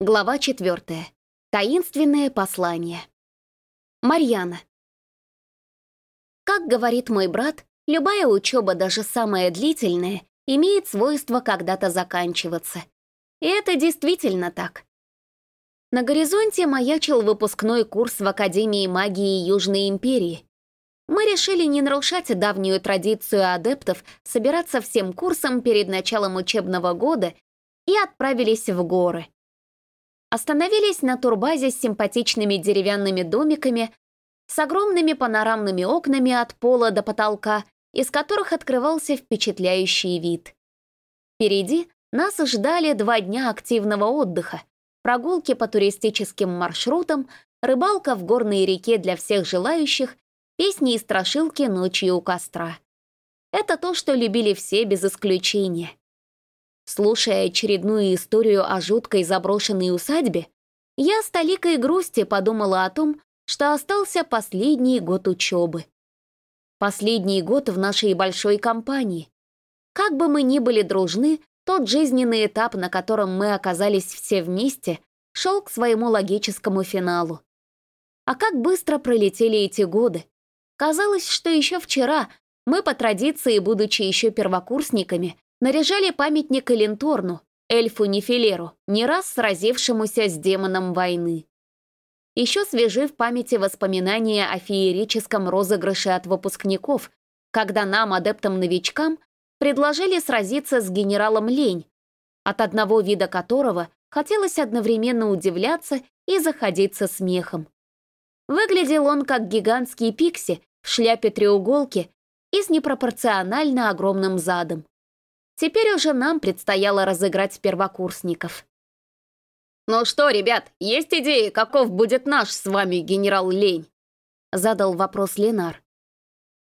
Глава четвертая. Таинственное послание. Марьяна. Как говорит мой брат, любая учеба, даже самая длительная, имеет свойство когда-то заканчиваться. И это действительно так. На горизонте маячил выпускной курс в Академии магии Южной Империи. Мы решили не нарушать давнюю традицию адептов собираться всем курсом перед началом учебного года и отправились в горы. Остановились на турбазе с симпатичными деревянными домиками, с огромными панорамными окнами от пола до потолка, из которых открывался впечатляющий вид. Впереди нас ждали два дня активного отдыха, прогулки по туристическим маршрутам, рыбалка в горной реке для всех желающих, песни и страшилки ночью у костра. Это то, что любили все без исключения. Слушая очередную историю о жуткой заброшенной усадьбе, я с толикой грусти подумала о том, что остался последний год учебы. Последний год в нашей большой компании. Как бы мы ни были дружны, тот жизненный этап, на котором мы оказались все вместе, шел к своему логическому финалу. А как быстро пролетели эти годы. Казалось, что еще вчера мы, по традиции, будучи еще первокурсниками, наряжали памятник Эленторну, эльфу Нефилеру, не раз сразившемуся с демоном войны. Еще свежи в памяти воспоминания о феерическом розыгрыше от выпускников, когда нам, адептам-новичкам, предложили сразиться с генералом Лень, от одного вида которого хотелось одновременно удивляться и заходиться смехом. Выглядел он как гигантский пикси в шляпе треуголки и с непропорционально огромным задом. Теперь уже нам предстояло разыграть первокурсников. «Ну что, ребят, есть идеи, каков будет наш с вами генерал Лень?» Задал вопрос Ленар.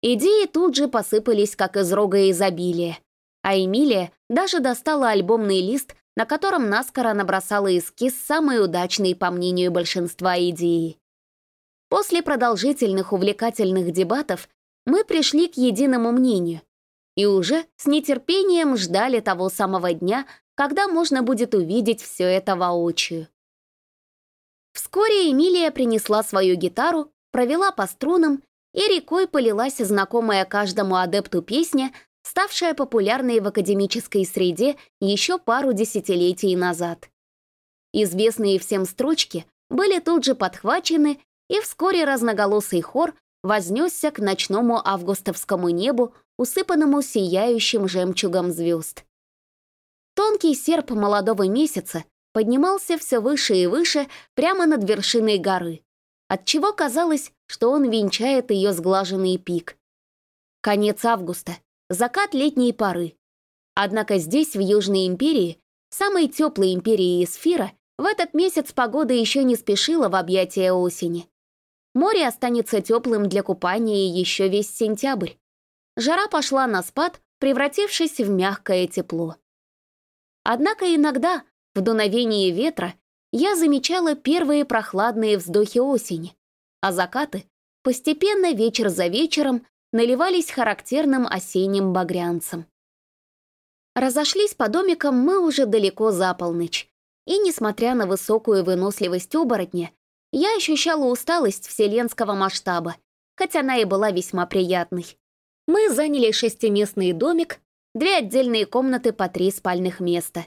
Идеи тут же посыпались, как из рога изобилия. А Эмилия даже достала альбомный лист, на котором наскоро набросала эскиз самой удачной, по мнению большинства, идеи. После продолжительных увлекательных дебатов мы пришли к единому мнению — и уже с нетерпением ждали того самого дня, когда можно будет увидеть все это воочию. Вскоре Эмилия принесла свою гитару, провела по струнам, и рекой полилась знакомая каждому адепту песня, ставшая популярной в академической среде еще пару десятилетий назад. Известные всем строчки были тут же подхвачены, и вскоре разноголосый хор вознесся к ночному августовскому небу, усыпанному сияющим жемчугом звезд. Тонкий серп молодого месяца поднимался все выше и выше прямо над вершиной горы, отчего казалось, что он венчает ее сглаженный пик. Конец августа, закат летней поры. Однако здесь, в Южной империи, самой теплой империи Эсфира, в этот месяц погода еще не спешила в объятия осени. Море останется теплым для купания еще весь сентябрь. Жара пошла на спад, превратившись в мягкое тепло. Однако иногда, в дуновении ветра, я замечала первые прохладные вздохи осени, а закаты постепенно вечер за вечером наливались характерным осенним багрянцем. Разошлись по домикам мы уже далеко за полночь, и, несмотря на высокую выносливость оборотня, я ощущала усталость вселенского масштаба, хотя она и была весьма приятной. Мы заняли шестиместный домик, две отдельные комнаты по три спальных места.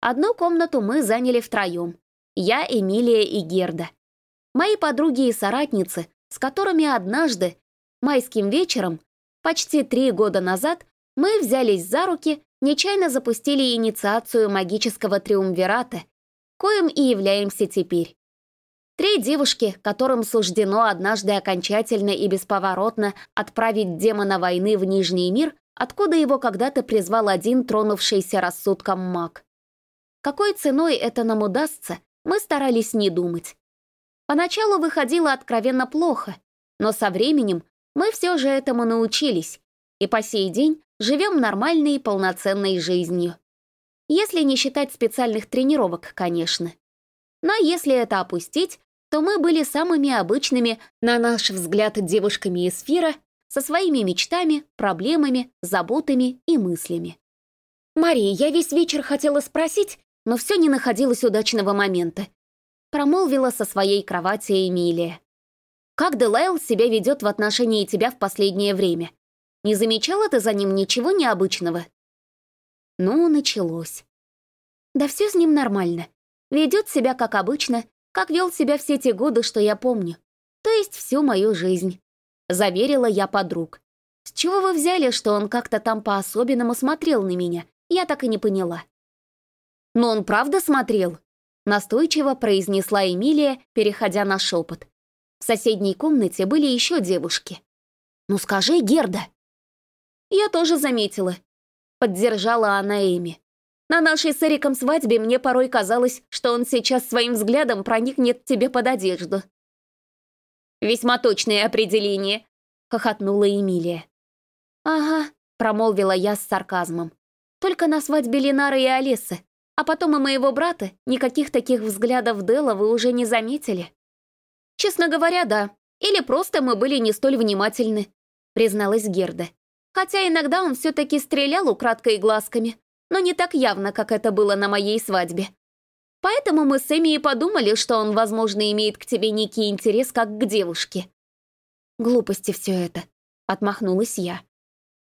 Одну комнату мы заняли втроем. Я, Эмилия и Герда. Мои подруги и соратницы, с которыми однажды, майским вечером, почти три года назад, мы взялись за руки, нечаянно запустили инициацию магического триумвирата, коим и являемся теперь. Три девушки, которым суждено однажды окончательно и бесповоротно отправить демона войны в Нижний мир, откуда его когда-то призвал один тронувшийся рассудком маг. Какой ценой это нам удастся, мы старались не думать. Поначалу выходило откровенно плохо, но со временем мы все же этому научились, и по сей день живем нормальной и полноценной жизнью. Если не считать специальных тренировок, конечно. Но если это опустить, то мы были самыми обычными, на наш взгляд, девушками из эсфира, со своими мечтами, проблемами, заботами и мыслями. «Мария, я весь вечер хотела спросить, но все не находилось удачного момента. Промолвила со своей кровати Эмилия. «Как Делайл себя ведет в отношении тебя в последнее время? Не замечала ты за ним ничего необычного?» Ну, началось. Да все с ним нормально. Ведет себя как обычно, как вел себя все те годы, что я помню. То есть всю мою жизнь. Заверила я подруг. С чего вы взяли, что он как-то там по-особенному смотрел на меня? Я так и не поняла. Но он правда смотрел? Настойчиво произнесла Эмилия, переходя на шепот. В соседней комнате были еще девушки. «Ну скажи, Герда!» «Я тоже заметила», — поддержала она Эми. «На нашей с Эриком свадьбе мне порой казалось, что он сейчас своим взглядом проникнет тебе под одежду». «Весьма точное определение», — хохотнула Эмилия. «Ага», — промолвила я с сарказмом. «Только на свадьбе Ленары и Алисы, а потом и моего брата никаких таких взглядов Дела вы уже не заметили?» «Честно говоря, да. Или просто мы были не столь внимательны», — призналась Герда. «Хотя иногда он все-таки стрелял украдкой глазками, но не так явно, как это было на моей свадьбе. Поэтому мы с Эми и подумали, что он, возможно, имеет к тебе некий интерес, как к девушке». «Глупости все это», — отмахнулась я.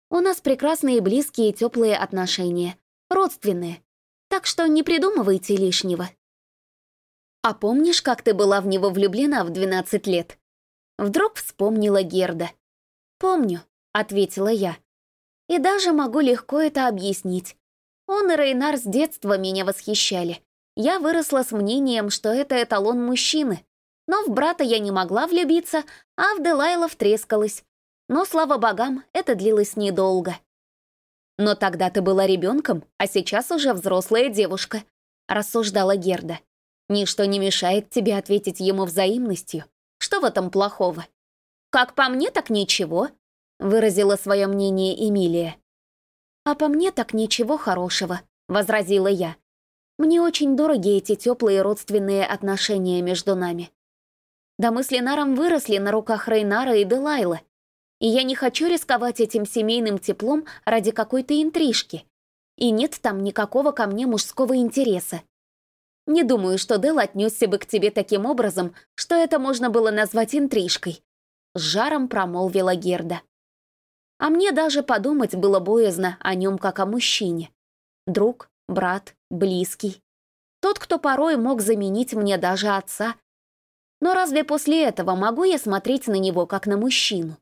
«У нас прекрасные близкие и теплые отношения, родственные, так что не придумывайте лишнего». «А помнишь, как ты была в него влюблена в 12 лет?» Вдруг вспомнила Герда. «Помню», — ответила я. «И даже могу легко это объяснить. Он и Рейнар с детства меня восхищали. Я выросла с мнением, что это эталон мужчины. Но в брата я не могла влюбиться, а в Делайла втрескалась. Но, слава богам, это длилось недолго. «Но тогда ты была ребенком, а сейчас уже взрослая девушка», — рассуждала Герда. «Ничто не мешает тебе ответить ему взаимностью. Что в этом плохого?» «Как по мне, так ничего», — выразила свое мнение Эмилия. «А по мне так ничего хорошего», — возразила я. Мне очень дороги эти теплые родственные отношения между нами. Да мы с Ленаром выросли на руках Рейнара и Делайла, и я не хочу рисковать этим семейным теплом ради какой-то интрижки. И нет там никакого ко мне мужского интереса. Не думаю, что Дел отнесся бы к тебе таким образом, что это можно было назвать интрижкой. С жаром промолвила Герда. А мне даже подумать было боязно о нем как о мужчине. Друг, брат, близкий. Тот, кто порой мог заменить мне даже отца. Но разве после этого могу я смотреть на него как на мужчину?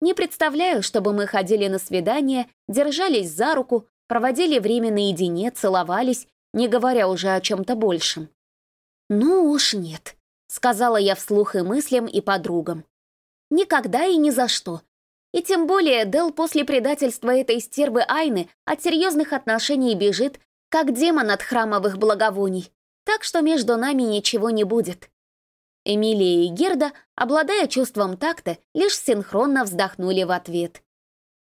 Не представляю, чтобы мы ходили на свидание, держались за руку, проводили время наедине, целовались, не говоря уже о чем-то большем. «Ну уж нет», — сказала я вслух и мыслям, и подругам. «Никогда и ни за что. И тем более Дел после предательства этой стервы Айны от серьезных отношений бежит, как демон от храмовых благовоний, так что между нами ничего не будет». Эмилия и Герда, обладая чувством такта, лишь синхронно вздохнули в ответ.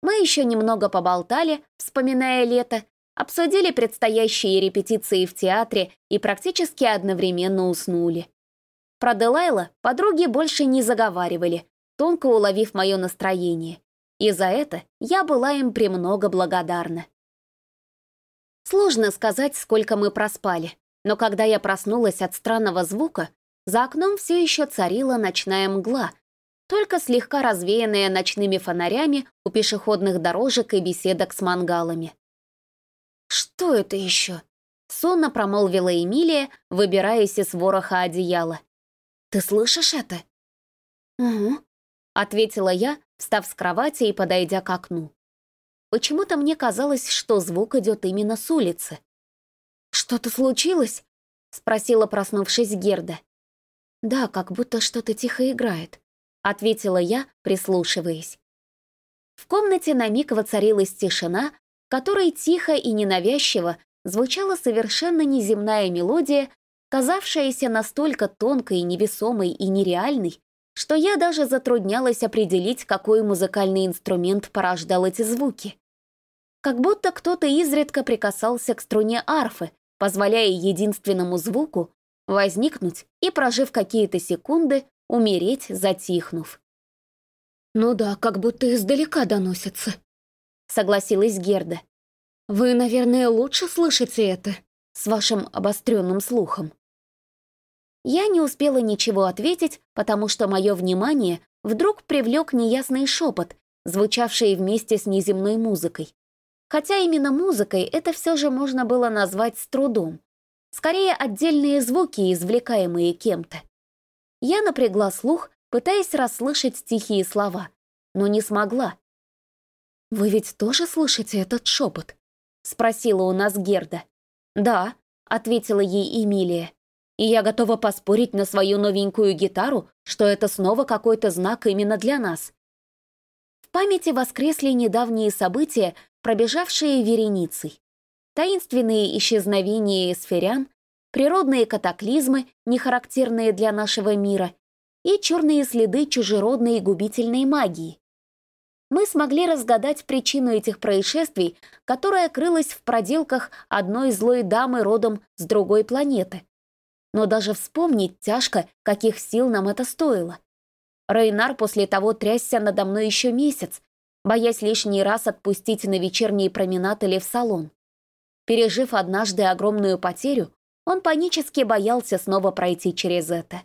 Мы еще немного поболтали, вспоминая лето, обсудили предстоящие репетиции в театре и практически одновременно уснули. Про Делайла подруги больше не заговаривали, тонко уловив мое настроение, и за это я была им премного благодарна. Сложно сказать, сколько мы проспали, но когда я проснулась от странного звука, за окном все еще царила ночная мгла, только слегка развеянная ночными фонарями у пешеходных дорожек и беседок с мангалами. «Что это еще?» — сонно промолвила Эмилия, выбираясь из вороха одеяла. «Ты слышишь это?» «Угу», — ответила я, встав с кровати и подойдя к окну. Почему-то мне казалось, что звук идет именно с улицы. «Что-то случилось?» — спросила, проснувшись Герда. «Да, как будто что-то тихо играет», — ответила я, прислушиваясь. В комнате на миг воцарилась тишина, которой тихо и ненавязчиво звучала совершенно неземная мелодия, казавшаяся настолько тонкой, невесомой и нереальной, что я даже затруднялась определить, какой музыкальный инструмент порождал эти звуки как будто кто-то изредка прикасался к струне арфы, позволяя единственному звуку возникнуть и, прожив какие-то секунды, умереть, затихнув. «Ну да, как будто издалека доносится», — согласилась Герда. «Вы, наверное, лучше слышите это?» с вашим обостренным слухом?» Я не успела ничего ответить, потому что мое внимание вдруг привлек неясный шепот, звучавший вместе с неземной музыкой. Хотя именно музыкой это все же можно было назвать с трудом. Скорее, отдельные звуки, извлекаемые кем-то. Я напрягла слух, пытаясь расслышать тихие слова, но не смогла. «Вы ведь тоже слышите этот шепот?» — спросила у нас Герда. «Да», — ответила ей Эмилия. «И я готова поспорить на свою новенькую гитару, что это снова какой-то знак именно для нас». В памяти воскресли недавние события, пробежавшие вереницей. Таинственные исчезновения сферян, природные катаклизмы, не характерные для нашего мира, и черные следы чужеродной губительной магии мы смогли разгадать причину этих происшествий, которая крылась в проделках одной злой дамы родом с другой планеты. Но даже вспомнить тяжко, каких сил нам это стоило. Рейнар после того трясся надо мной еще месяц, боясь лишний раз отпустить на вечерний променад или в салон. Пережив однажды огромную потерю, он панически боялся снова пройти через это.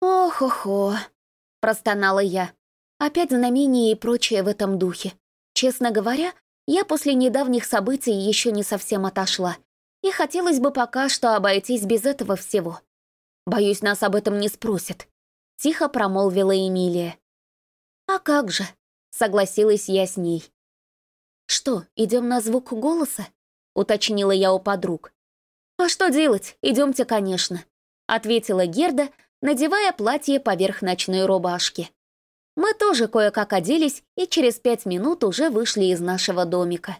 «Ох-охо», — простонала я. Опять знамения и прочее в этом духе. Честно говоря, я после недавних событий еще не совсем отошла. И хотелось бы пока что обойтись без этого всего. Боюсь, нас об этом не спросят. Тихо промолвила Эмилия. «А как же?» — согласилась я с ней. «Что, идем на звук голоса?» — уточнила я у подруг. «А что делать? Идемте, конечно», — ответила Герда, надевая платье поверх ночной рубашки. Мы тоже кое-как оделись и через пять минут уже вышли из нашего домика.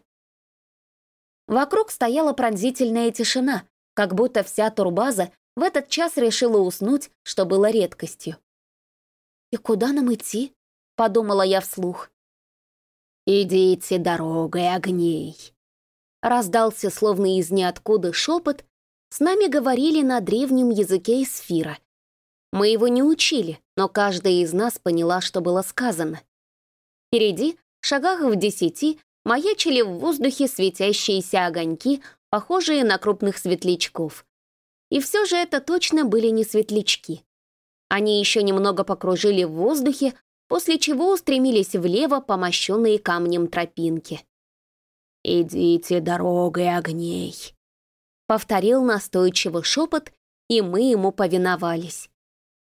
Вокруг стояла пронзительная тишина, как будто вся турбаза в этот час решила уснуть, что было редкостью. «И куда нам идти?» — подумала я вслух. «Идите дорогой огней!» Раздался словно из ниоткуда шепот, с нами говорили на древнем языке эсфира, мы его не учили, но каждая из нас поняла, что было сказано. Впереди, шагах в десяти, маячили в воздухе светящиеся огоньки, похожие на крупных светлячков. И все же это точно были не светлячки. Они еще немного покружили в воздухе, после чего устремились влево по мощенной камнем тропинке. «Идите дорогой огней», — повторил настойчивый шепот, и мы ему повиновались.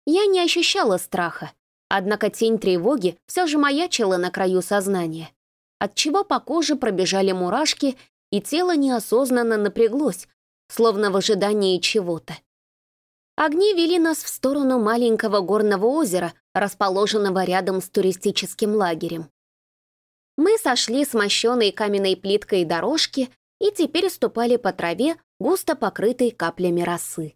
Я не ощущала страха, однако тень тревоги все же маячила на краю сознания, отчего по коже пробежали мурашки, и тело неосознанно напряглось, словно в ожидании чего-то. Огни вели нас в сторону маленького горного озера, расположенного рядом с туристическим лагерем. Мы сошли с мощенной каменной плиткой дорожки и теперь ступали по траве, густо покрытой каплями росы.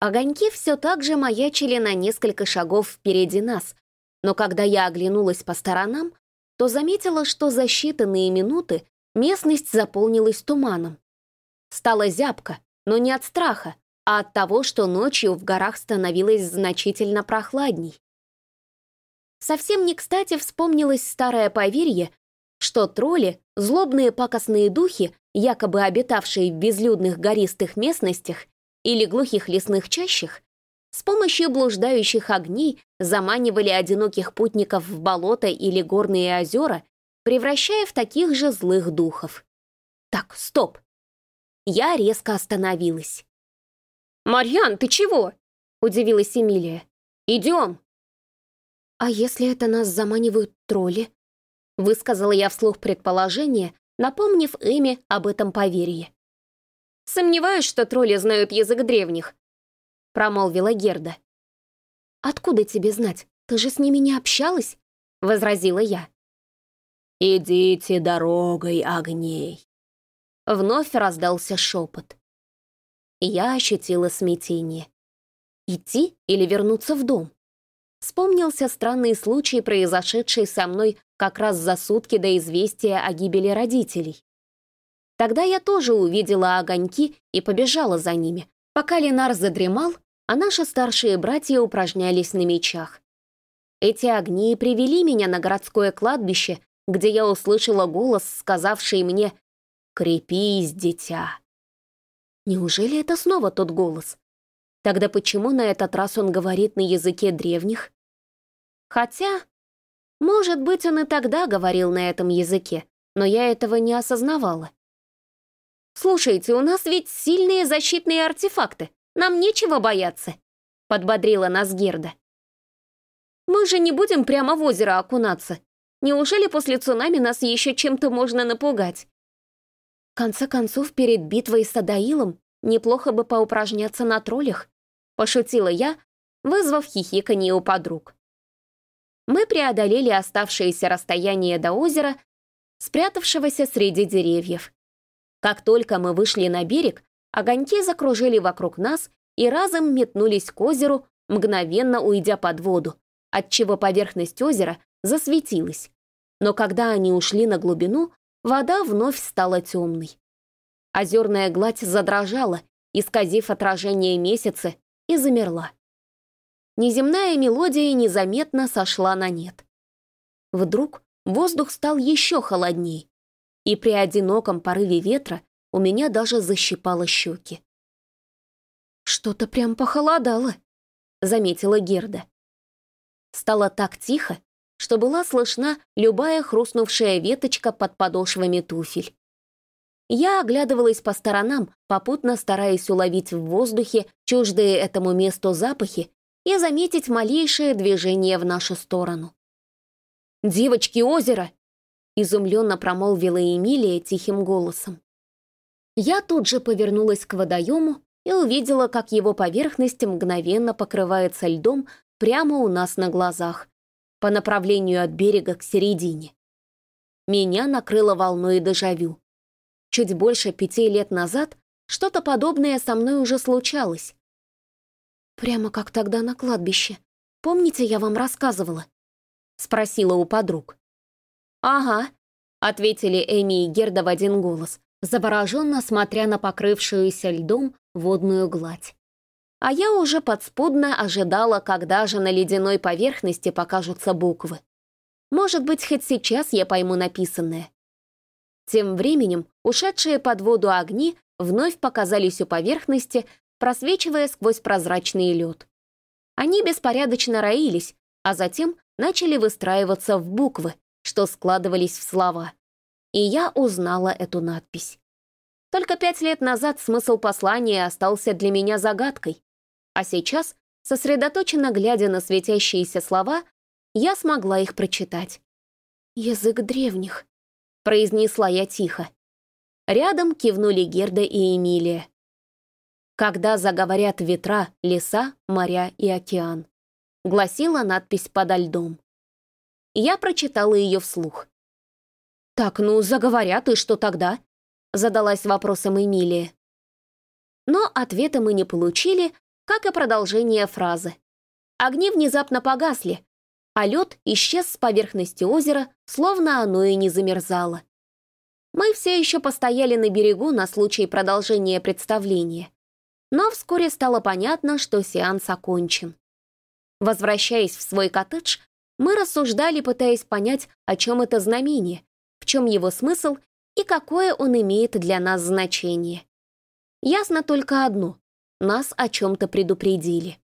Огоньки все так же маячили на несколько шагов впереди нас, но когда я оглянулась по сторонам, то заметила, что за считанные минуты местность заполнилась туманом. Стало зябко, но не от страха, а от того, что ночью в горах становилось значительно прохладней. Совсем не кстати вспомнилось старое поверье, что тролли, злобные пакостные духи, якобы обитавшие в безлюдных гористых местностях, или глухих лесных чащах, с помощью блуждающих огней заманивали одиноких путников в болото или горные озера, превращая в таких же злых духов. Так, стоп. Я резко остановилась. «Марьян, ты чего?» — удивилась Эмилия. «Идем!» «А если это нас заманивают тролли?» — высказала я вслух предположение, напомнив Эми об этом поверье. Сомневаюсь, что тролли знают язык древних», — промолвила Герда. «Откуда тебе знать? Ты же с ними не общалась?» — возразила я. «Идите дорогой огней», — вновь раздался шепот. Я ощутила смятение. Идти или вернуться в дом? Вспомнился странный случай, произошедший со мной как раз за сутки до известия о гибели родителей. Тогда я тоже увидела огоньки и побежала за ними, пока Ленар задремал, а наши старшие братья упражнялись на мечах. Эти огни привели меня на городское кладбище, где я услышала голос, сказавший мне «Крепись, дитя». Неужели это снова тот голос? Тогда почему на этот раз он говорит на языке древних? Хотя, может быть, он и тогда говорил на этом языке, но я этого не осознавала. «Слушайте, у нас ведь сильные защитные артефакты. Нам нечего бояться», — подбодрила нас Герда. «Мы же не будем прямо в озеро окунаться. Неужели после цунами нас еще чем-то можно напугать?» В конце концов, перед битвой с Адаилом неплохо бы поупражняться на троллях, пошутила я, вызвав хихиканье у подруг. Мы преодолели оставшееся расстояние до озера, спрятавшегося среди деревьев. Как только мы вышли на берег, огоньки закружили вокруг нас и разом метнулись к озеру, мгновенно уйдя под воду, отчего поверхность озера засветилась. Но когда они ушли на глубину, вода вновь стала темной. Озерная гладь задрожала, исказив отражение месяца, и замерла. Неземная мелодия незаметно сошла на нет. Вдруг воздух стал еще холодней, и при одиноком порыве ветра у меня даже защипало щеки. «Что-то прям похолодало», — заметила Герда. Стало так тихо, что была слышна любая хрустнувшая веточка под подошвами туфель. Я оглядывалась по сторонам, попутно стараясь уловить в воздухе чуждые этому месту запахи и заметить малейшее движение в нашу сторону. «Девочки озера!» изумленно промолвила Эмилия тихим голосом. Я тут же повернулась к водоему и увидела, как его поверхность мгновенно покрывается льдом прямо у нас на глазах, по направлению от берега к середине. Меня накрыло волной дежавю. Чуть больше пяти лет назад что-то подобное со мной уже случалось. Прямо как тогда на кладбище. Помните, я вам рассказывала? Спросила у подруг. «Ага», — ответили Эми и Герда в один голос, завороженно смотря на покрывшуюся льдом водную гладь. А я уже подспудно ожидала, когда же на ледяной поверхности покажутся буквы. Может быть, хоть сейчас я пойму написанное. Тем временем ушедшие под воду огни вновь показались у поверхности, просвечивая сквозь прозрачный лед. Они беспорядочно роились, а затем начали выстраиваться в буквы, что складывались в слова. И я узнала эту надпись. Только пять лет назад смысл послания остался для меня загадкой, а сейчас, сосредоточенно глядя на светящиеся слова, я смогла их прочитать. «Язык древних», — произнесла я тихо. Рядом кивнули Герда и Эмилия. «Когда заговорят ветра, леса, моря и океан», — гласила надпись подо льдом. Я прочитала ее вслух. «Так, ну, заговорят, и что тогда?» Задалась вопросом Эмилия. Но ответа мы не получили, как и продолжение фразы. Огни внезапно погасли, а лед исчез с поверхности озера, словно оно и не замерзало. Мы все еще постояли на берегу на случай продолжения представления. Но вскоре стало понятно, что сеанс окончен. Возвращаясь в свой коттедж, мы рассуждали, пытаясь понять, о чем это знамение, в чем его смысл и какое он имеет для нас значение. Ясно только одно — нас о чем-то предупредили.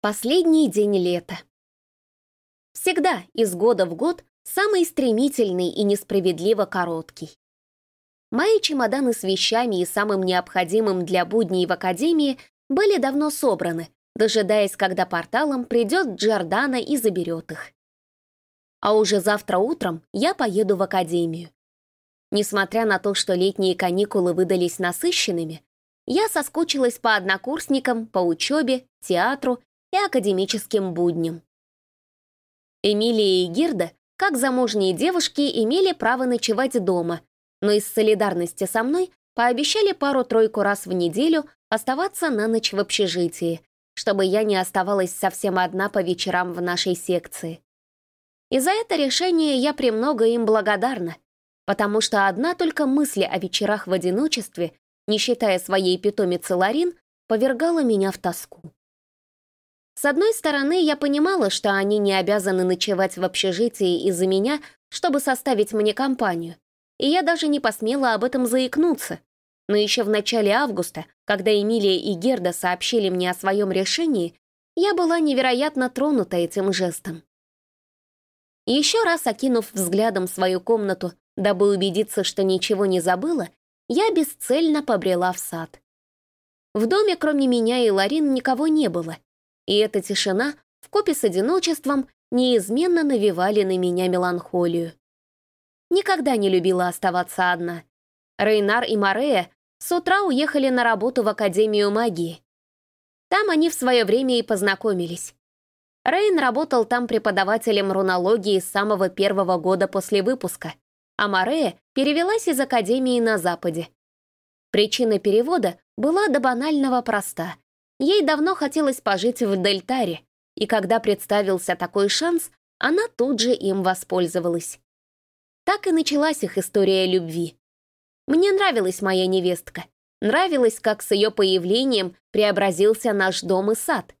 Последний день лета. Всегда, из года в год, самый стремительный и несправедливо короткий. Мои чемоданы с вещами и самым необходимым для будней в академии были давно собраны, дожидаясь, когда порталом придет Джордана и заберет их. А уже завтра утром я поеду в академию. Несмотря на то, что летние каникулы выдались насыщенными, я соскучилась по однокурсникам, по учебе, театру и академическим будням. Эмилия и Гирда, как замужние девушки, имели право ночевать дома, но из солидарности со мной пообещали пару-тройку раз в неделю оставаться на ночь в общежитии, чтобы я не оставалась совсем одна по вечерам в нашей секции. И за это решение я премного им благодарна, потому что одна только мысль о вечерах в одиночестве, не считая своей питомицы Ларин, повергала меня в тоску. С одной стороны, я понимала, что они не обязаны ночевать в общежитии из-за меня, чтобы составить мне компанию. и я даже не посмела об этом заикнуться. Но еще в начале августа, когда Эмилия и Герда сообщили мне о своем решении, я была невероятно тронута этим жестом. Еще раз окинув взглядом свою комнату, дабы убедиться, что ничего не забыла, я бесцельно побрела в сад. В доме, кроме меня и Ларин, никого не было, и эта тишина, вкупе с одиночеством, неизменно навевали на меня меланхолию. Никогда не любила оставаться одна. Рейнар и Марея с утра уехали на работу в Академию магии. Там они в свое время и познакомились. Рейн работал там преподавателем рунологии с самого первого года после выпуска, а Марея перевелась из Академии на Западе. Причина перевода была до банального проста. Ей давно хотелось пожить в Дельтаре, и когда представился такой шанс, она тут же им воспользовалась. Так и началась их история любви. Мне нравилась моя невестка. Нравилось, как с ее появлением преобразился наш дом и сад.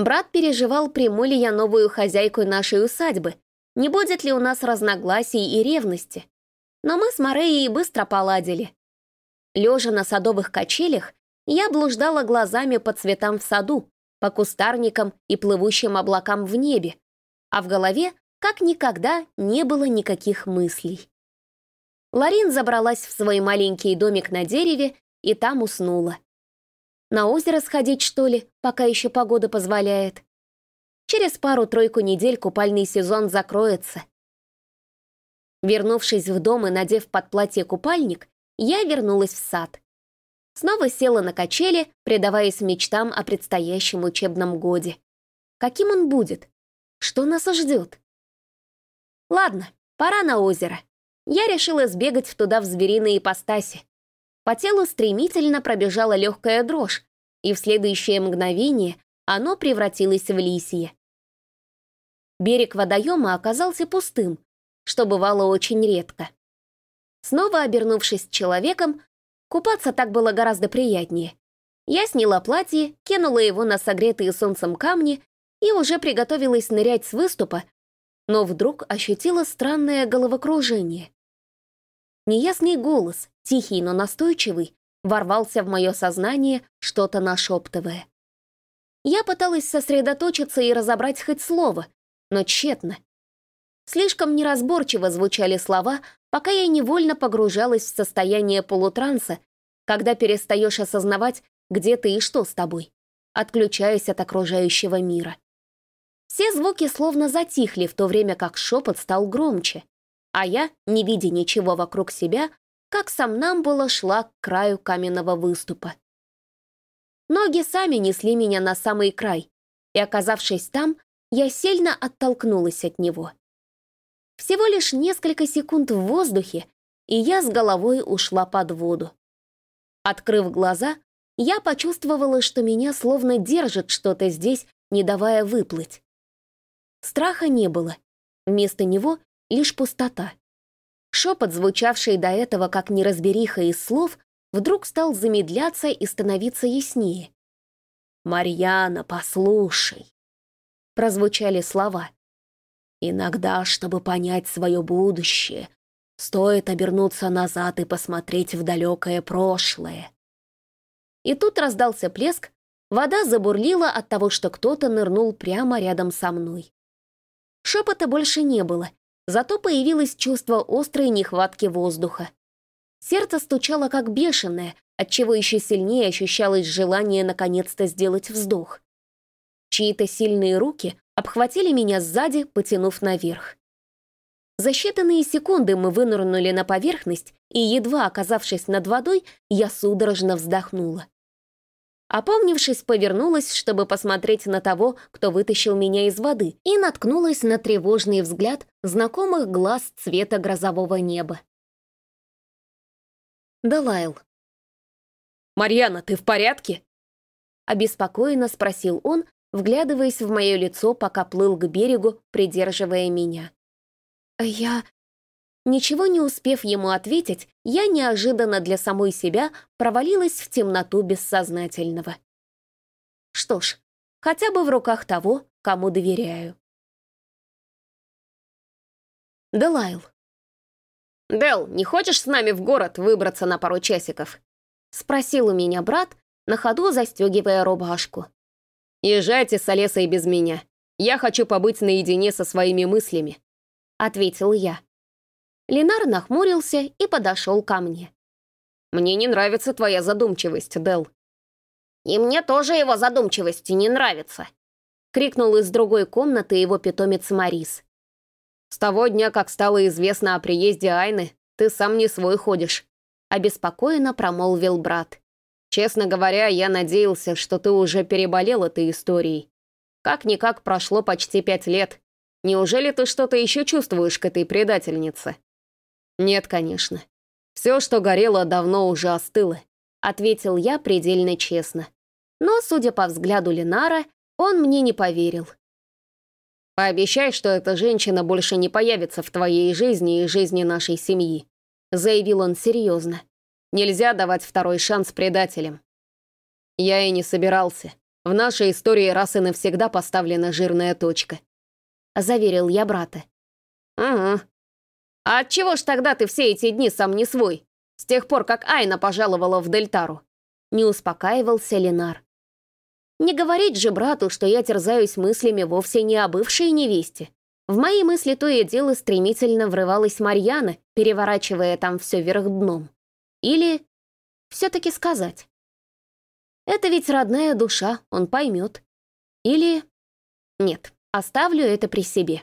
Брат переживал, приму ли я новую хозяйку нашей усадьбы, не будет ли у нас разногласий и ревности. Но мы с Мореей быстро поладили. Лежа на садовых качелях, я блуждала глазами по цветам в саду, по кустарникам и плывущим облакам в небе, а в голове как никогда не было никаких мыслей. Ларин забралась в свой маленький домик на дереве и там уснула. На озеро сходить, что ли, пока еще погода позволяет? Через пару-тройку недель купальный сезон закроется. Вернувшись в дом и надев под платье купальник, я вернулась в сад. Снова села на качели, предаваясь мечтам о предстоящем учебном годе. Каким он будет? Что нас ждет? Ладно, пора на озеро. Я решила сбегать туда в звериной ипостаси. По телу стремительно пробежала легкая дрожь, и в следующее мгновение оно превратилось в лисье. Берег водоема оказался пустым, что бывало очень редко. Снова обернувшись человеком, купаться так было гораздо приятнее. Я сняла платье, кинула его на согретые солнцем камни и уже приготовилась нырять с выступа, но вдруг ощутила странное головокружение. Неясный голос, тихий, но настойчивый, ворвался в мое сознание, что-то нашептывая. Я пыталась сосредоточиться и разобрать хоть слово, но тщетно. Слишком неразборчиво звучали слова, пока я невольно погружалась в состояние полутранса, когда перестаешь осознавать, где ты и что с тобой, отключаясь от окружающего мира. Все звуки словно затихли, в то время как шепот стал громче, а я, не видя ничего вокруг себя, как сомнамбула шла к краю каменного выступа. Ноги сами несли меня на самый край, и, оказавшись там, я сильно оттолкнулась от него. Всего лишь несколько секунд в воздухе, и я с головой ушла под воду. Открыв глаза, я почувствовала, что меня словно держит что-то здесь, не давая выплыть. Страха не было. Вместо него лишь пустота. Шепот, звучавший до этого как неразбериха из слов, вдруг стал замедляться и становиться яснее. «Марьяна, послушай!» Прозвучали слова. «Иногда, чтобы понять свое будущее, стоит обернуться назад и посмотреть в далекое прошлое». И тут раздался плеск, вода забурлила от того, что кто-то нырнул прямо рядом со мной. Шепота больше не было, зато появилось чувство острой нехватки воздуха. Сердце стучало как бешеное, отчего еще сильнее ощущалось желание наконец-то сделать вздох. Чьи-то сильные руки обхватили меня сзади, потянув наверх. За считанные секунды мы вынырнули на поверхность, и, едва оказавшись над водой, я судорожно вздохнула. Опомнившись, повернулась, чтобы посмотреть на того, кто вытащил меня из воды, и наткнулась на тревожный взгляд знакомых глаз цвета грозового неба. Далайл. «Марьяна, ты в порядке?» Обеспокоенно спросил он, вглядываясь в мое лицо, пока плыл к берегу, придерживая меня. «Я...» Ничего не успев ему ответить, я неожиданно для самой себя провалилась в темноту бессознательного. Что ж, хотя бы в руках того, кому доверяю. Делайл. Дел, не хочешь с нами в город выбраться на пару часиков?» Спросил у меня брат, на ходу застегивая рубашку. «Езжайте с Олесой без меня. Я хочу побыть наедине со своими мыслями», — ответил я. Ленар нахмурился и подошел ко мне. «Мне не нравится твоя задумчивость, Дел». «И мне тоже его задумчивость не нравится», — крикнул из другой комнаты его питомец Марис. «С того дня, как стало известно о приезде Айны, ты сам не свой ходишь», — обеспокоенно промолвил брат. «Честно говоря, я надеялся, что ты уже переболел этой историей. Как-никак прошло почти пять лет. Неужели ты что-то еще чувствуешь к этой предательнице?» «Нет, конечно. Все, что горело, давно уже остыло», — ответил я предельно честно. Но, судя по взгляду Ленара, он мне не поверил. «Пообещай, что эта женщина больше не появится в твоей жизни и жизни нашей семьи», — заявил он серьезно. «Нельзя давать второй шанс предателям». Я и не собирался. В нашей истории раз и навсегда поставлена жирная точка. Заверил я брата. «Ага, «А отчего ж тогда ты все эти дни сам не свой? С тех пор, как Айна пожаловала в Дельтару?» Не успокаивался Ленар. «Не говорить же брату, что я терзаюсь мыслями вовсе не о бывшей невесте. В мои мысли то и дело стремительно врывалась Марьяна, переворачивая там все вверх дном. Или все-таки сказать. Это ведь родная душа, он поймет. Или... Нет, оставлю это при себе.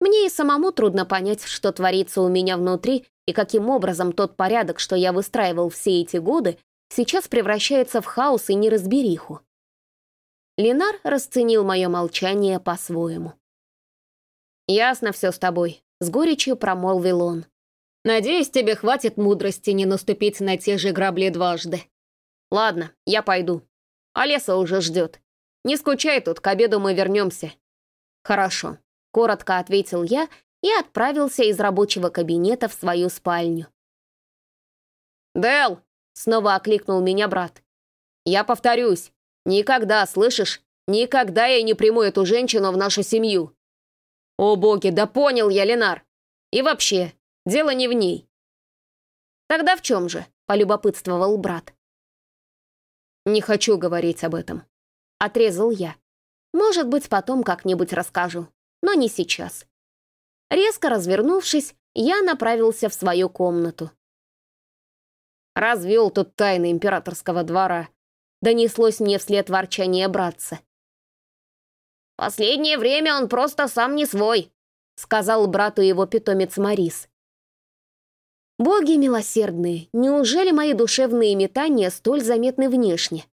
Мне и самому трудно понять, что творится у меня внутри и каким образом тот порядок, что я выстраивал все эти годы, сейчас превращается в хаос и неразбериху. Ленар расценил мое молчание по-своему. «Ясно все с тобой», — с горечью промолвил он. «Надеюсь, тебе хватит мудрости не наступить на те же грабли дважды. Ладно, я пойду. Олеса уже ждет. Не скучай тут, к обеду мы вернемся». «Хорошо», Коротко ответил я и отправился из рабочего кабинета в свою спальню. «Дел!» — снова окликнул меня брат. «Я повторюсь, никогда, слышишь, никогда я не приму эту женщину в нашу семью». «О боги, да понял я, Ленар! И вообще, дело не в ней». «Тогда в чем же?» — полюбопытствовал брат. «Не хочу говорить об этом», — отрезал я. «Может быть, потом как-нибудь расскажу» но не сейчас. Резко развернувшись, я направился в свою комнату. «Развел тут тайны императорского двора», — донеслось мне вслед ворчание братца. «Последнее время он просто сам не свой», — сказал брату его питомец Марис. «Боги милосердные, неужели мои душевные метания столь заметны внешне?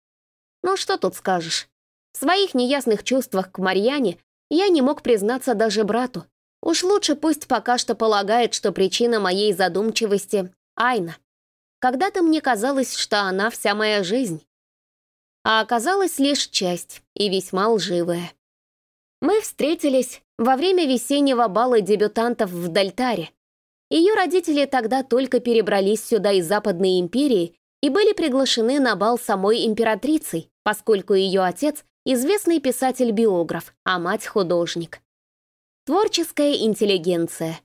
Ну что тут скажешь? В своих неясных чувствах к Марьяне я не мог признаться даже брату. Уж лучше пусть пока что полагает, что причина моей задумчивости — Айна. Когда-то мне казалось, что она вся моя жизнь. А оказалась лишь часть, и весьма лживая. Мы встретились во время весеннего бала дебютантов в Дальтаре. Ее родители тогда только перебрались сюда из Западной империи и были приглашены на бал самой императрицей, поскольку ее отец известный писатель-биограф, а мать художник. Творческая интеллигенция.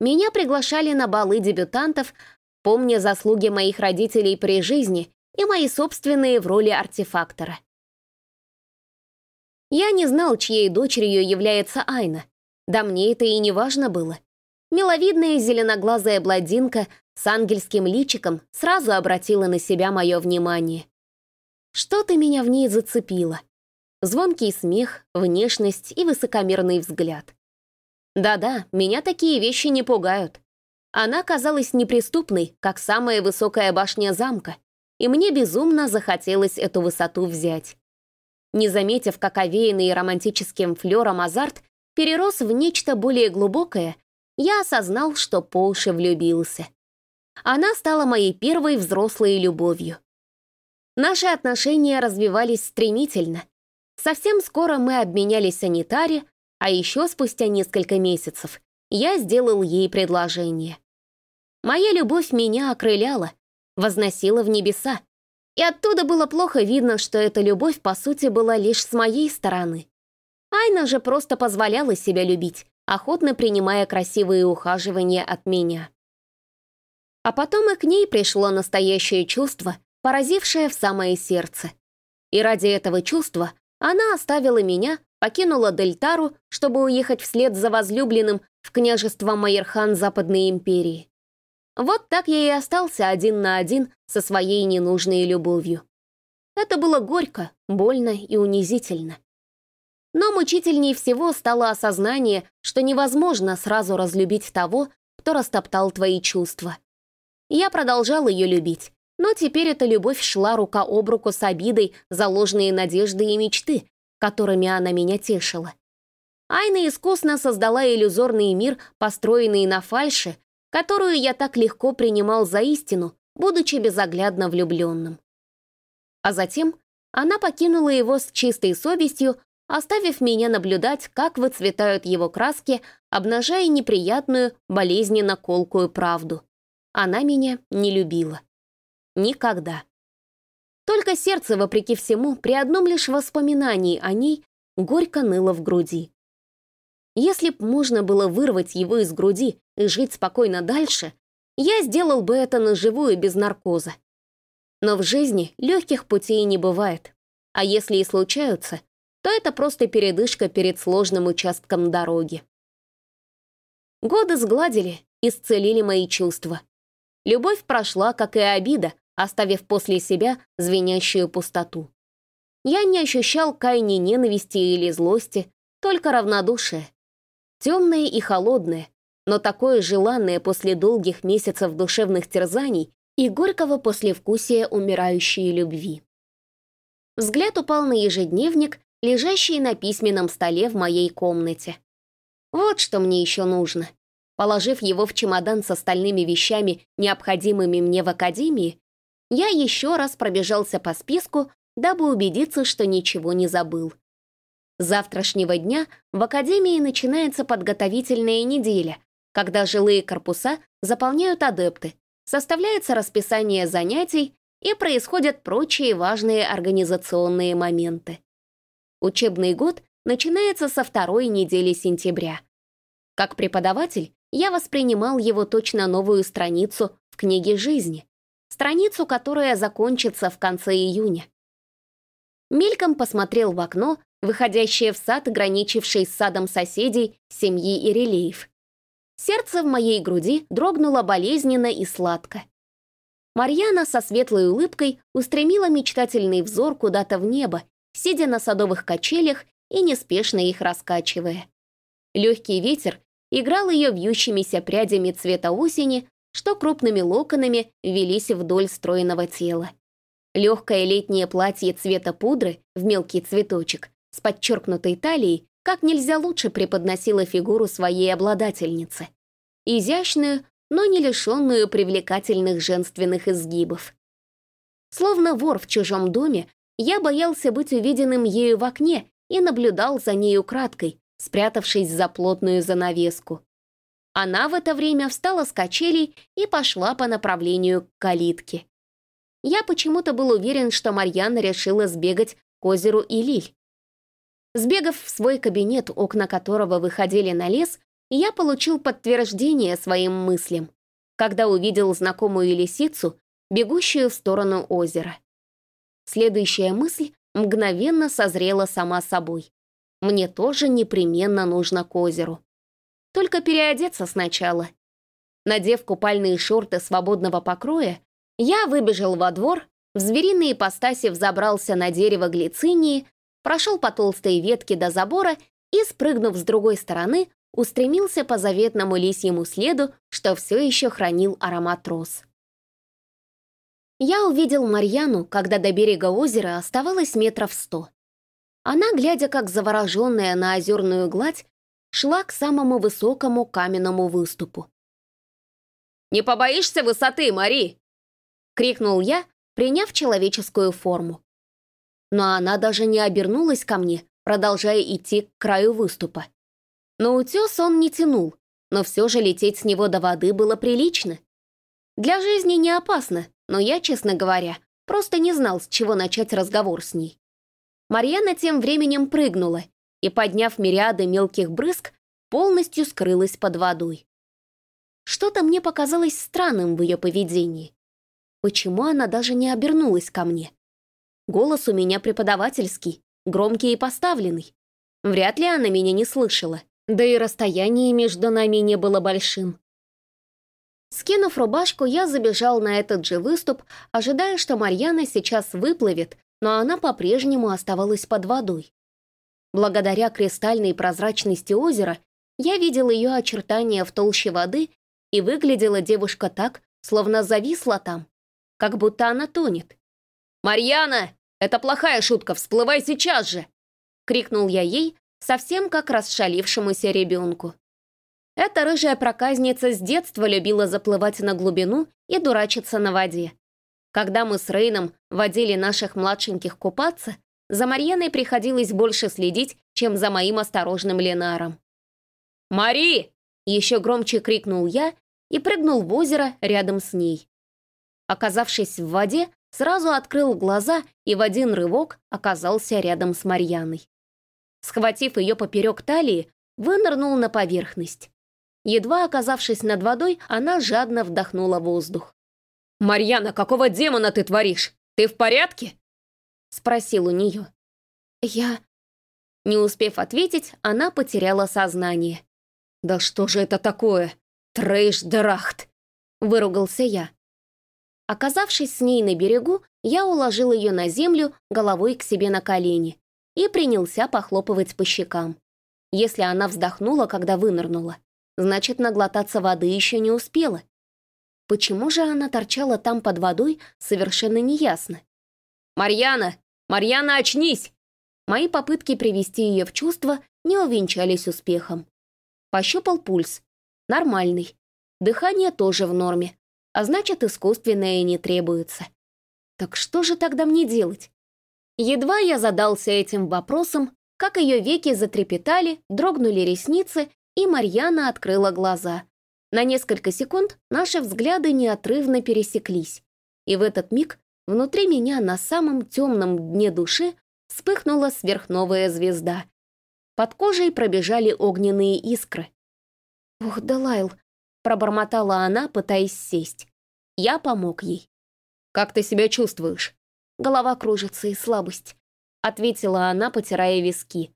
Меня приглашали на балы дебютантов, помня заслуги моих родителей при жизни и мои собственные в роли артефактора. Я не знал, чьей дочерью является Айна. Да мне это и не важно было. Миловидная зеленоглазая бладинка с ангельским личиком сразу обратила на себя мое внимание. Что-то меня в ней зацепило — звонкий смех, внешность и высокомерный взгляд. Да-да, меня такие вещи не пугают. Она казалась неприступной, как самая высокая башня замка, и мне безумно захотелось эту высоту взять. Не заметив, как овеянный романтическим флером азарт перерос в нечто более глубокое, я осознал, что по уши влюбился. Она стала моей первой взрослой любовью. Наши отношения развивались стремительно, Совсем скоро мы обменялись санитари, а еще спустя несколько месяцев я сделал ей предложение. Моя любовь меня окрыляла, возносила в небеса, и оттуда было плохо видно, что эта любовь, по сути, была лишь с моей стороны. Айна же просто позволяла себя любить, охотно принимая красивые ухаживания от меня. А потом и к ней пришло настоящее чувство, поразившее в самое сердце. И ради этого чувства она оставила меня, покинула Дельтару, чтобы уехать вслед за возлюбленным в княжество Майерхан Западной империи. Вот так я и остался один на один со своей ненужной любовью. Это было горько, больно и унизительно. Но мучительней всего стало осознание, что невозможно сразу разлюбить того, кто растоптал твои чувства. Я продолжал ее любить, но теперь эта любовь шла рука об руку с обидой за ложные надежды и мечты, которыми она меня тешила. Айна искусно создала иллюзорный мир, построенный на фальше, которую я так легко принимал за истину, будучи безоглядно влюбленным. А затем она покинула его с чистой совестью, оставив меня наблюдать, как выцветают его краски, обнажая неприятную, болезненно колкую правду. Она меня не любила. Никогда. Только сердце, вопреки всему, при одном лишь воспоминании о ней горько ныло в груди. Если б можно было вырвать его из груди и жить спокойно дальше, я сделал бы это наживую без наркоза. Но в жизни легких путей не бывает, а если и случаются, то это просто передышка перед сложным участком дороги. Годы сгладили, исцелили мои чувства. Любовь прошла, как и обида, оставив после себя звенящую пустоту. Я не ощущал крайней ненависти или злости, только равнодушие. Темное и холодное, но такое желанное после долгих месяцев душевных терзаний и горького послевкусия умирающей любви. Взгляд упал на ежедневник, лежащий на письменном столе в моей комнате. Вот что мне еще нужно. Положив его в чемодан с остальными вещами, необходимыми мне в академии, я еще раз пробежался по списку, дабы убедиться, что ничего не забыл. С завтрашнего дня в Академии начинается подготовительная неделя, когда жилые корпуса заполняют адепты, составляется расписание занятий и происходят прочие важные организационные моменты. Учебный год начинается со второй недели сентября. Как преподаватель я воспринимал его точно новую страницу в книге жизни, страницу, которая закончится в конце июня. Мельком посмотрел в окно, выходящее в сад, граничивший с садом соседей, семьи Ирелеев. Сердце в моей груди дрогнуло болезненно и сладко. Марьяна со светлой улыбкой устремила мечтательный взор куда-то в небо, сидя на садовых качелях и неспешно их раскачивая. Легкий ветер играл ее вьющимися прядями цвета осени, что крупными локонами велись вдоль стройного тела. Легкое летнее платье цвета пудры в мелкий цветочек с подчеркнутой талией как нельзя лучше преподносила фигуру своей обладательницы. Изящную, но не лишенную привлекательных женственных изгибов. Словно вор в чужом доме, я боялся быть увиденным ею в окне и наблюдал за нею краткой, спрятавшись за плотную занавеску. Она в это время встала с качелей и пошла по направлению к калитке. Я почему-то был уверен, что Марьяна решила сбегать к озеру Илиль. Сбегав в свой кабинет, окна которого выходили на лес, я получил подтверждение своим мыслям, когда увидел знакомую лисицу, бегущую в сторону озера. Следующая мысль мгновенно созрела сама собой. Мне тоже непременно нужно к озеру. Только переодеться сначала. Надев купальные шорты свободного покроя, я выбежал во двор, в звериной ипостаси взобрался на дерево глицинии, прошел по толстой ветке до забора и, спрыгнув с другой стороны, устремился по заветному лисьему следу, что все еще хранил аромат роз. Я увидел Марьяну, когда до берега озера оставалось метров сто. Она, глядя как завороженная на озерную гладь, шла к самому высокому каменному выступу. «Не побоишься высоты, Мари?» — крикнул я, приняв человеческую форму. Но она даже не обернулась ко мне, продолжая идти к краю выступа. На утес он не тянул, но все же лететь с него до воды было прилично. Для жизни не опасно, но я, честно говоря, просто не знал, с чего начать разговор с ней. Марьяна тем временем прыгнула, и, подняв мириады мелких брызг, полностью скрылась под водой. Что-то мне показалось странным в ее поведении. Почему она даже не обернулась ко мне? Голос у меня преподавательский, громкий и поставленный. Вряд ли она меня не слышала, да и расстояние между нами не было большим. Скинув рубашку, я забежал на этот же выступ, ожидая, что Марьяна сейчас выплывет, но она по-прежнему оставалась под водой. Благодаря кристальной прозрачности озера я видел ее очертания в толще воды, и выглядела девушка так, словно зависла там, как будто она тонет. «Марьяна, это плохая шутка, всплывай сейчас же!» — крикнул я ей, совсем как расшалившемуся ребенку. Эта рыжая проказница с детства любила заплывать на глубину и дурачиться на воде. Когда мы с Рейном водили наших младшеньких купаться, за Марьяной приходилось больше следить, чем за моим осторожным Ленаром. «Мари!» — еще громче крикнул я и прыгнул в озеро рядом с ней. Оказавшись в воде, сразу открыл глаза и в один рывок оказался рядом с Марьяной. Схватив ее поперек талии, вынырнул на поверхность. Едва оказавшись над водой, она жадно вдохнула воздух. «Марьяна, какого демона ты творишь? Ты в порядке?» Спросил у нее. «Я...» Не успев ответить, она потеряла сознание. «Да что же это такое? Трэш-драхт!» Выругался я. Оказавшись с ней на берегу, я уложил ее на землю головой к себе на колени и принялся похлопывать по щекам. Если она вздохнула, когда вынырнула, значит, наглотаться воды еще не успела. Почему же она торчала там под водой, совершенно неясно. «Марьяна! Марьяна, очнись!» Мои попытки привести ее в чувство не увенчались успехом. Пощупал пульс. Нормальный. Дыхание тоже в норме. А значит, искусственное не требуется. Так что же тогда мне делать? Едва я задался этим вопросом, как ее веки затрепетали, дрогнули ресницы, и Марьяна открыла глаза. На несколько секунд наши взгляды неотрывно пересеклись. И в этот миг внутри меня на самом темном дне души вспыхнула сверхновая звезда. Под кожей пробежали огненные искры. «Ух, Далайл!» — пробормотала она, пытаясь сесть. Я помог ей. «Как ты себя чувствуешь?» Голова кружится и слабость. Ответила она, потирая виски.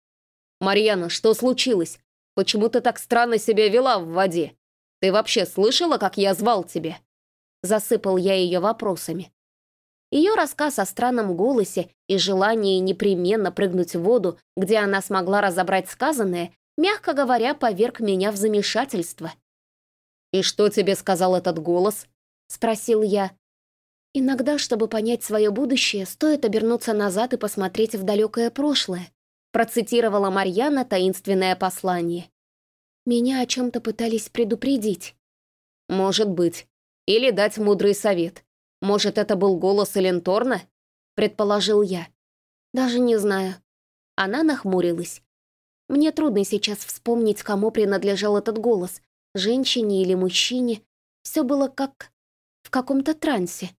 «Марьяна, что случилось? Почему ты так странно себя вела в воде? Ты вообще слышала, как я звал тебя?» Засыпал я ее вопросами. Ее рассказ о странном голосе и желании непременно прыгнуть в воду, где она смогла разобрать сказанное, мягко говоря, поверг меня в замешательство. «И что тебе сказал этот голос?» — спросил я. «Иногда, чтобы понять свое будущее, стоит обернуться назад и посмотреть в далекое прошлое», процитировала Марьяна таинственное послание. «Меня о чем-то пытались предупредить». «Может быть. Или дать мудрый совет. Может, это был голос Эленторна?» предположил я. «Даже не знаю». Она нахмурилась. Мне трудно сейчас вспомнить, кому принадлежал этот голос, женщине или мужчине. Все было как в каком-то трансе.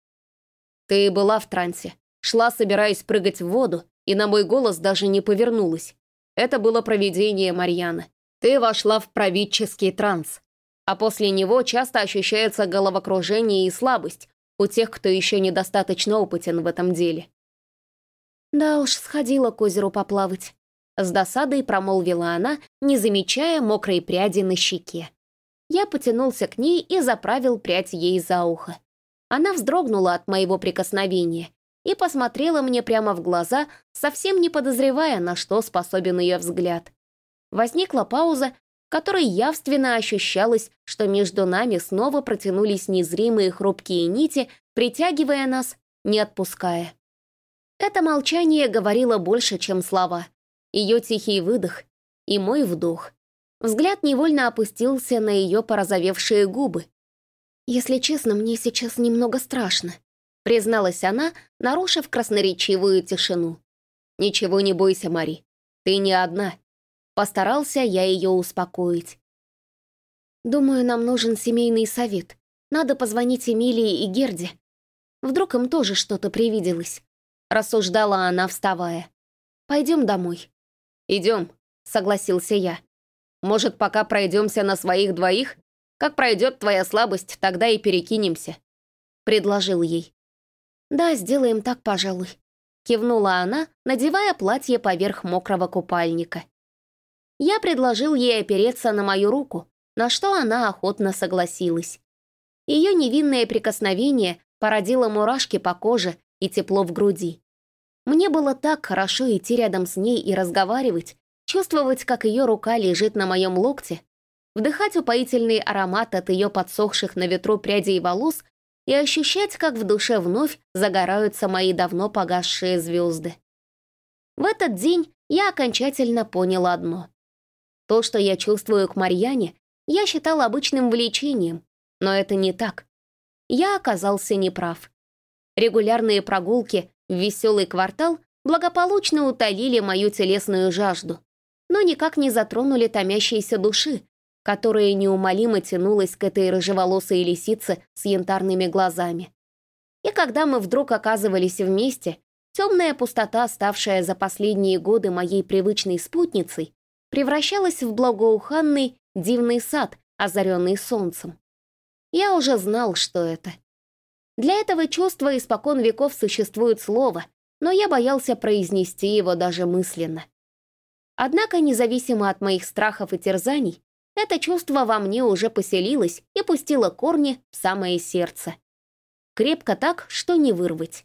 «Ты была в трансе. Шла, собираясь прыгать в воду, и на мой голос даже не повернулась. Это было провидение Марьяны. Ты вошла в правительский транс. А после него часто ощущается головокружение и слабость у тех, кто еще недостаточно опытен в этом деле. Да уж, сходила к озеру поплавать. С досадой промолвила она, не замечая мокрой пряди на щеке. Я потянулся к ней и заправил прядь ей за ухо. Она вздрогнула от моего прикосновения и посмотрела мне прямо в глаза, совсем не подозревая, на что способен ее взгляд. Возникла пауза, которой явственно ощущалось, что между нами снова протянулись незримые хрупкие нити, притягивая нас, не отпуская. Это молчание говорило больше, чем слова. Ее тихий выдох и мой вдох. Взгляд невольно опустился на ее порозовевшие губы. «Если честно, мне сейчас немного страшно», призналась она, нарушив красноречивую тишину. «Ничего не бойся, Мари. Ты не одна». Постарался я ее успокоить. «Думаю, нам нужен семейный совет. Надо позвонить Эмилии и Герде. Вдруг им тоже что-то привиделось», — рассуждала она, вставая. «Пойдем домой». «Идем», — согласился я. «Может, пока пройдемся на своих двоих? Как пройдет твоя слабость, тогда и перекинемся», — предложил ей. «Да, сделаем так, пожалуй», — кивнула она, надевая платье поверх мокрого купальника. Я предложил ей опереться на мою руку, на что она охотно согласилась. Ее невинное прикосновение породило мурашки по коже и тепло в груди. Мне было так хорошо идти рядом с ней и разговаривать, чувствовать, как ее рука лежит на моем локте, вдыхать упоительный аромат от ее подсохших на ветру прядей волос и ощущать, как в душе вновь загораются мои давно погасшие звезды. В этот день я окончательно поняла одно. То, что я чувствую к Марьяне, я считал обычным влечением, но это не так. Я оказался неправ. Регулярные прогулки в веселый квартал благополучно утолили мою телесную жажду, но никак не затронули томящейся души, которая неумолимо тянулась к этой рыжеволосой лисице с янтарными глазами. И когда мы вдруг оказывались вместе, темная пустота, ставшая за последние годы моей привычной спутницей, превращалась в благоуханный дивный сад, озаренный солнцем. Я уже знал, что это. Для этого чувства испокон веков существует слово, но я боялся произнести его даже мысленно. Однако, независимо от моих страхов и терзаний, это чувство во мне уже поселилось и пустило корни в самое сердце. Крепко так, что не вырвать.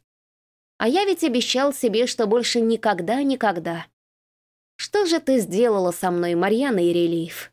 А я ведь обещал себе, что больше никогда-никогда. Что же ты сделала со мной, Марьяна Ирелиев?